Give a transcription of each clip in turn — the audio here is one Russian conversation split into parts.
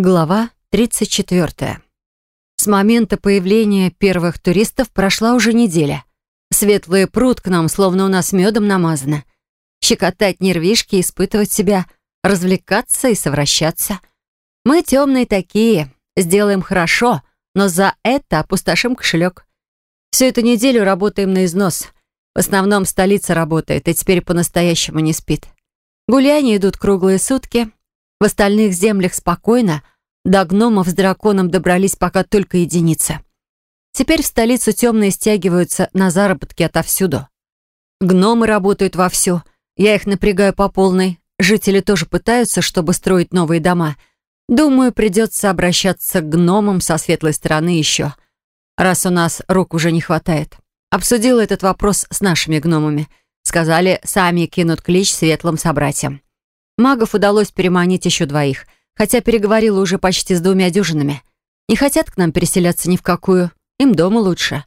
Глава 34. С момента появления первых туристов прошла уже неделя. Светлый пруд к нам словно у нас медом намазано. Щекотать нервишки, испытывать себя, развлекаться и совращаться. Мы темные такие, сделаем хорошо, но за это опустошим кошелек. Всю эту неделю работаем на износ. В основном столица работает и теперь по-настоящему не спит. Гуляния идут круглые сутки, в остальных землях спокойно, до гномов с драконом добрались пока только единицы. Теперь в столицу темные стягиваются на заработки отовсюду. Гномы работают вовсю, я их напрягаю по полной. Жители тоже пытаются, чтобы строить новые дома. Думаю, придется обращаться к гномам со светлой стороны еще, раз у нас рук уже не хватает. Обсудила этот вопрос с нашими гномами. Сказали, сами кинут клич светлым собратьям. Магов удалось переманить еще двоих, хотя переговорила уже почти с двумя дюжинами. Не хотят к нам переселяться ни в какую, им дома лучше.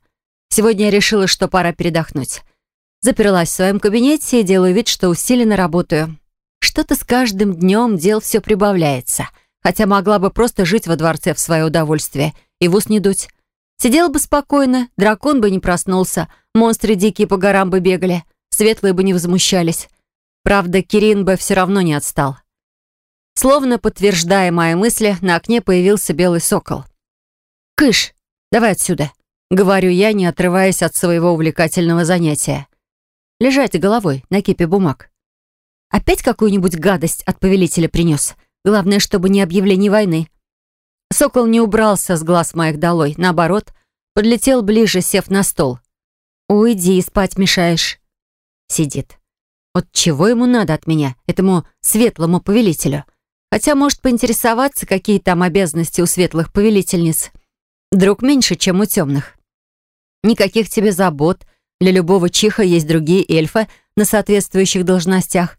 Сегодня я решила, что пора передохнуть. Заперлась в своем кабинете и делаю вид, что усиленно работаю. Что-то с каждым днем дел все прибавляется, хотя могла бы просто жить во дворце в свое удовольствие и в ус не дуть. Сидела бы спокойно, дракон бы не проснулся, монстры дикие по горам бы бегали, светлые бы не возмущались. Правда, Кирин бы все равно не отстал. Словно подтверждая мои мысли, на окне появился белый сокол. «Кыш, давай отсюда», — говорю я, не отрываясь от своего увлекательного занятия. Лежать головой на кипе бумаг. Опять какую-нибудь гадость от повелителя принес. Главное, чтобы не объявление войны. Сокол не убрался с глаз моих долой. Наоборот, подлетел ближе, сев на стол. «Уйди, спать мешаешь». Сидит. Вот чего ему надо от меня, этому светлому повелителю? Хотя может поинтересоваться, какие там обязанности у светлых повелительниц. Друг меньше, чем у темных. Никаких тебе забот. Для любого чиха есть другие эльфы на соответствующих должностях.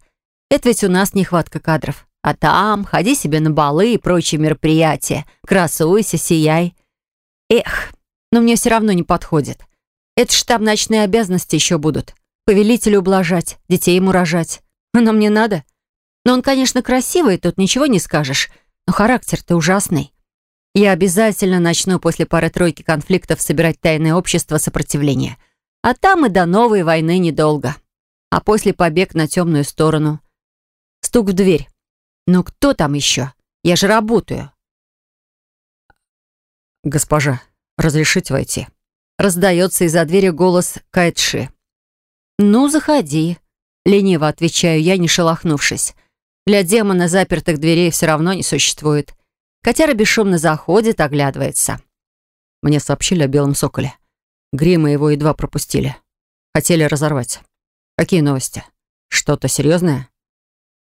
Это ведь у нас нехватка кадров. А там ходи себе на балы и прочие мероприятия. Красуйся, сияй. Эх, но мне все равно не подходит. Это ж там ночные обязанности еще будут повелителю ублажать, детей ему рожать. Оно мне надо. Но он, конечно, красивый, тут ничего не скажешь, но характер-то ужасный. Я обязательно начну после пары-тройки конфликтов собирать тайное общество сопротивления. А там и до новой войны недолго. А после побег на темную сторону. Стук в дверь. Ну кто там еще? Я же работаю. «Госпожа, разрешите войти?» Раздается из-за двери голос Кайтши. «Ну, заходи», — лениво отвечаю я, не шелохнувшись. Для демона запертых дверей все равно не существует. Котяра бесшумно заходит, оглядывается. Мне сообщили о белом соколе. Грима его едва пропустили. Хотели разорвать. Какие новости? Что-то серьезное?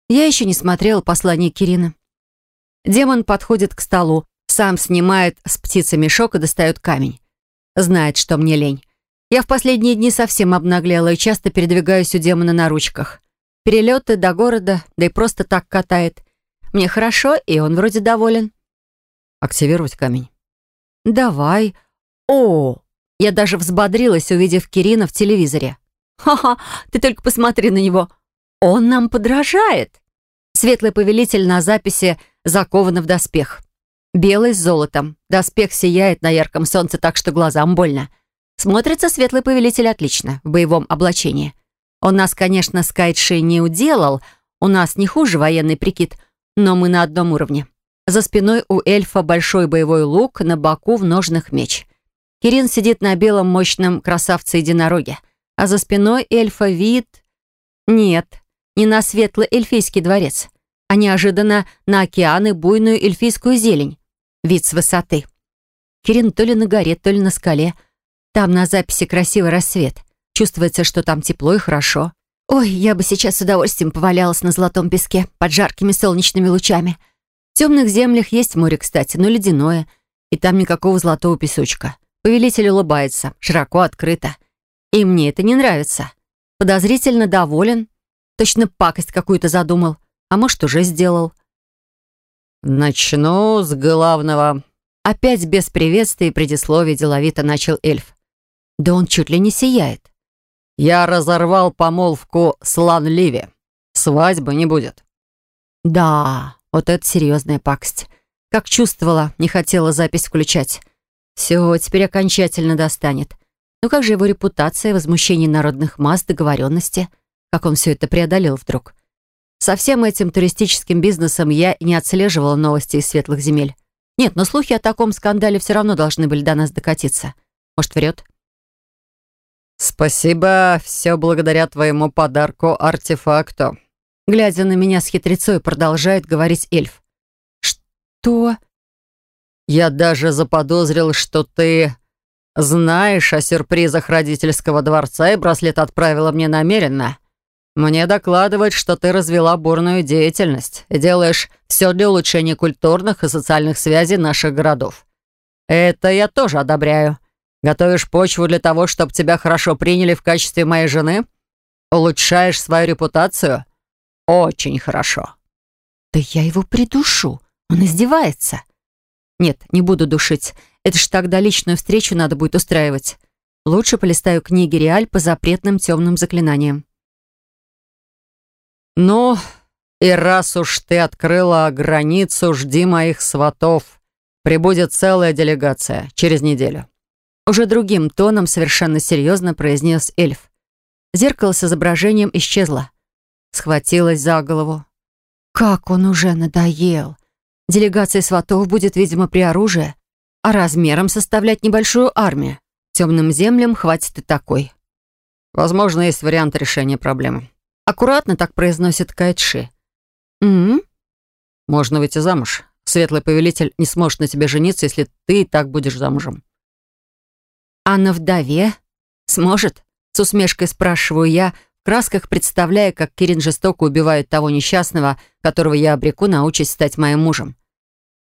Я еще не смотрела послание Кирина. Демон подходит к столу, сам снимает с птицы мешок и достает камень. Знает, что мне лень. Я в последние дни совсем обнаглела и часто передвигаюсь у демона на ручках. Перелеты до города, да и просто так катает. Мне хорошо, и он вроде доволен. Активировать камень? Давай. О, я даже взбодрилась, увидев Кирина в телевизоре. Ха-ха, ты только посмотри на него. Он нам подражает. Светлый повелитель на записи закован в доспех. Белый с золотом. Доспех сияет на ярком солнце так, что глазам больно. Смотрится светлый повелитель отлично в боевом облачении. Он нас, конечно, с Кайтшей не уделал, у нас не хуже военный прикид, но мы на одном уровне. За спиной у эльфа большой боевой лук, на боку в ножных меч. Кирин сидит на белом мощном красавце-единороге, а за спиной эльфа вид... Нет, не на светлый эльфийский дворец, а неожиданно на океан и буйную эльфийскую зелень. Вид с высоты. Кирин то ли на горе, то ли на скале — там на записи красивый рассвет. Чувствуется, что там тепло и хорошо. Ой, я бы сейчас с удовольствием повалялась на золотом песке под жаркими солнечными лучами. В темных землях есть море, кстати, но ледяное, и там никакого золотого песочка. Повелитель улыбается, широко открыто. И мне это не нравится. Подозрительно доволен. Точно пакость какую-то задумал. А может, уже сделал. «Начну с главного». Опять без приветствия и предисловия деловито начал эльф. Да он чуть ли не сияет. «Я разорвал помолвку с Ланливи. Свадьбы не будет». «Да, вот это серьезная пакость. Как чувствовала, не хотела запись включать. Все, теперь окончательно достанет. Ну как же его репутация, возмущение народных масс, договоренности? Как он все это преодолел вдруг? Со всем этим туристическим бизнесом я не отслеживала новости из светлых земель. Нет, но слухи о таком скандале все равно должны были до нас докатиться. Может, врет? «Спасибо, все благодаря твоему подарку-артефакту», глядя на меня с хитрецой, продолжает говорить эльф. «Что?» «Я даже заподозрил, что ты знаешь о сюрпризах родительского дворца и браслет отправила мне намеренно. Мне докладывают, что ты развела бурную деятельность и делаешь все для улучшения культурных и социальных связей наших городов. Это я тоже одобряю. Готовишь почву для того, чтобы тебя хорошо приняли в качестве моей жены? Улучшаешь свою репутацию? Очень хорошо. Да я его придушу. Он издевается. Нет, не буду душить. Это ж тогда личную встречу надо будет устраивать. Лучше полистаю книги Реаль по запретным темным заклинаниям. «Ну, и раз уж ты открыла границу, жди моих сватов. Прибудет целая делегация через неделю». Уже другим тоном совершенно серьезно произнес эльф. Зеркало с изображением исчезло. Схватилась за голову. Как он уже надоел. Делегация сватов будет, видимо, при оружии а размером составлять небольшую армию. Темным землям хватит и такой. Возможно, есть вариант решения проблемы. Аккуратно так произносит Кайтши. «М -м? Можно выйти замуж. Светлый повелитель не сможет на тебе жениться, если ты и так будешь замужем. А на вдове? Сможет? С усмешкой спрашиваю я, в красках представляя, как Кирин жестоко убивает того несчастного, которого я обреку на участь стать моим мужем.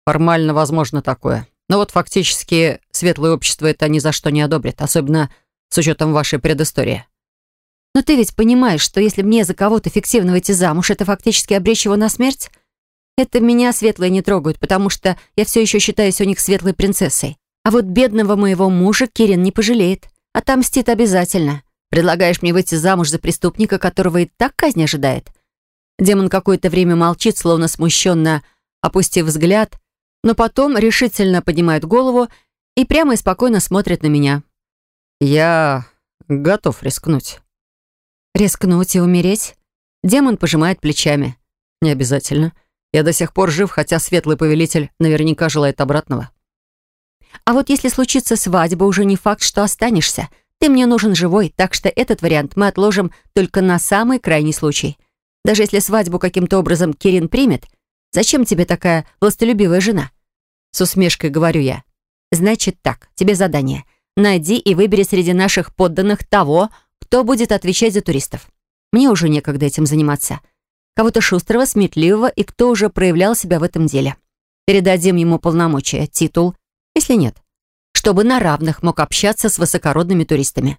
Формально возможно такое. Но вот фактически светлое общество это ни за что не одобрит, особенно с учетом вашей предыстории. Но ты ведь понимаешь, что если мне за кого-то фиктивно выйти замуж, это фактически обречь его на смерть? Это меня светлые не трогают, потому что я все еще считаюсь у них светлой принцессой. А вот бедного моего мужа Кирин не пожалеет. Отомстит обязательно. Предлагаешь мне выйти замуж за преступника, которого и так казнь ожидает? Демон какое-то время молчит, словно смущенно опустив взгляд, но потом решительно поднимает голову и прямо и спокойно смотрит на меня. «Я готов рискнуть». «Рискнуть и умереть?» Демон пожимает плечами. «Не обязательно. Я до сих пор жив, хотя светлый повелитель наверняка желает обратного». «А вот если случится свадьба, уже не факт, что останешься. Ты мне нужен живой, так что этот вариант мы отложим только на самый крайний случай. Даже если свадьбу каким-то образом Кирин примет, Зачем тебе такая властолюбивая жена?» С усмешкой говорю я. «Значит так, тебе задание. Найди и выбери среди наших подданных того, кто будет отвечать за туристов. Мне уже некогда этим заниматься. Кого-то шустрого, сметливого и кто уже проявлял себя в этом деле. Передадим ему полномочия, титул, если нет, чтобы на равных мог общаться с высокородными туристами.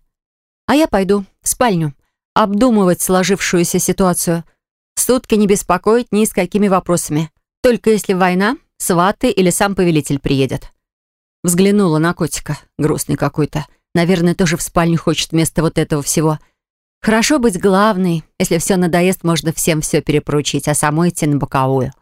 А я пойду в спальню, обдумывать сложившуюся ситуацию – Сутки не беспокоить ни с какими вопросами. Только если война, сваты или сам повелитель приедет. Взглянула на котика. Грустный какой-то. Наверное, тоже в спальню хочет вместо вот этого всего. Хорошо быть главной. Если все надоест, можно всем все перепоручить, а самой идти на боковую.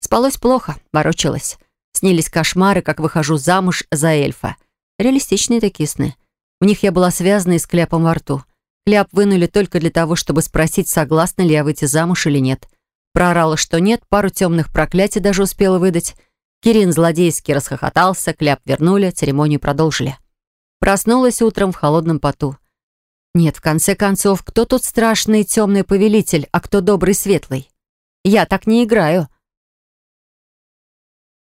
Спалось плохо, ворочалась. Снились кошмары, как выхожу замуж за эльфа. Реалистичные такие сны. В них я была связана и с кляпом во рту. Кляп вынули только для того, чтобы спросить, согласна ли я выйти замуж или нет. Проорала, что нет, пару темных проклятий даже успела выдать. Кирин злодейски расхохотался, кляп вернули, церемонию продолжили. Проснулась утром в холодном поту. Нет, в конце концов, кто тут страшный темный повелитель, а кто добрый светлый? Я так не играю.